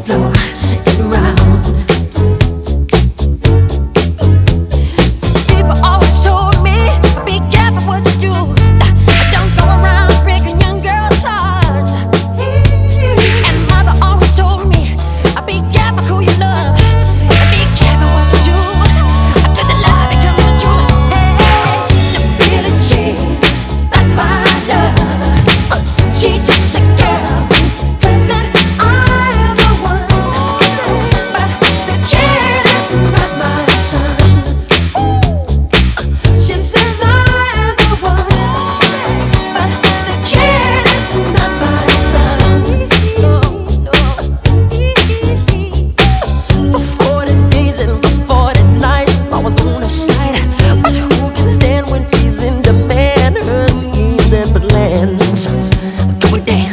the floor. hands. Go dance.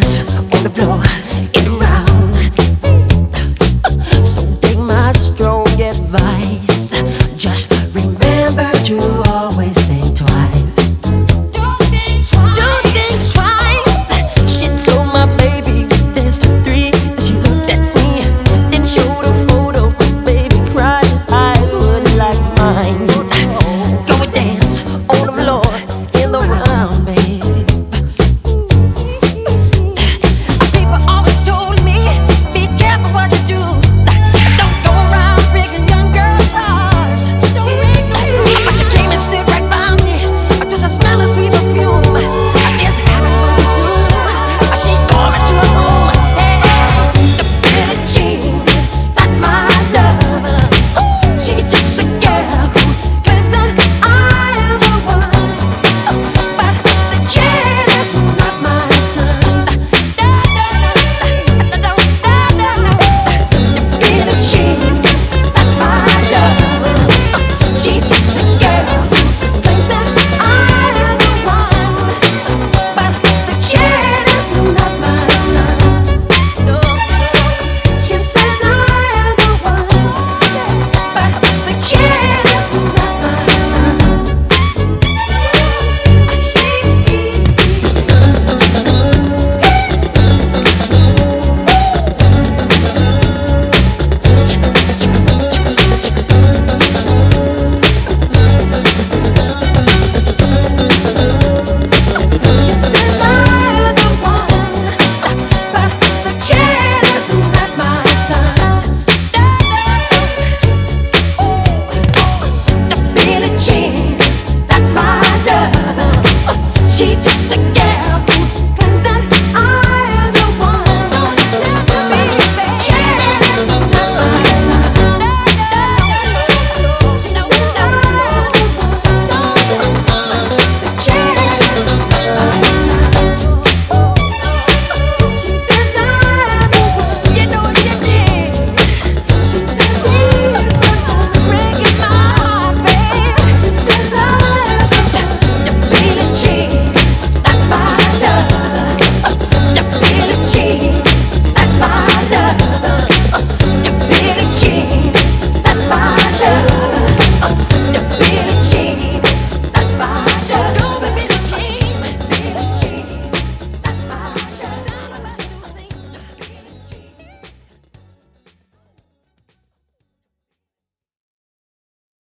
Yeah.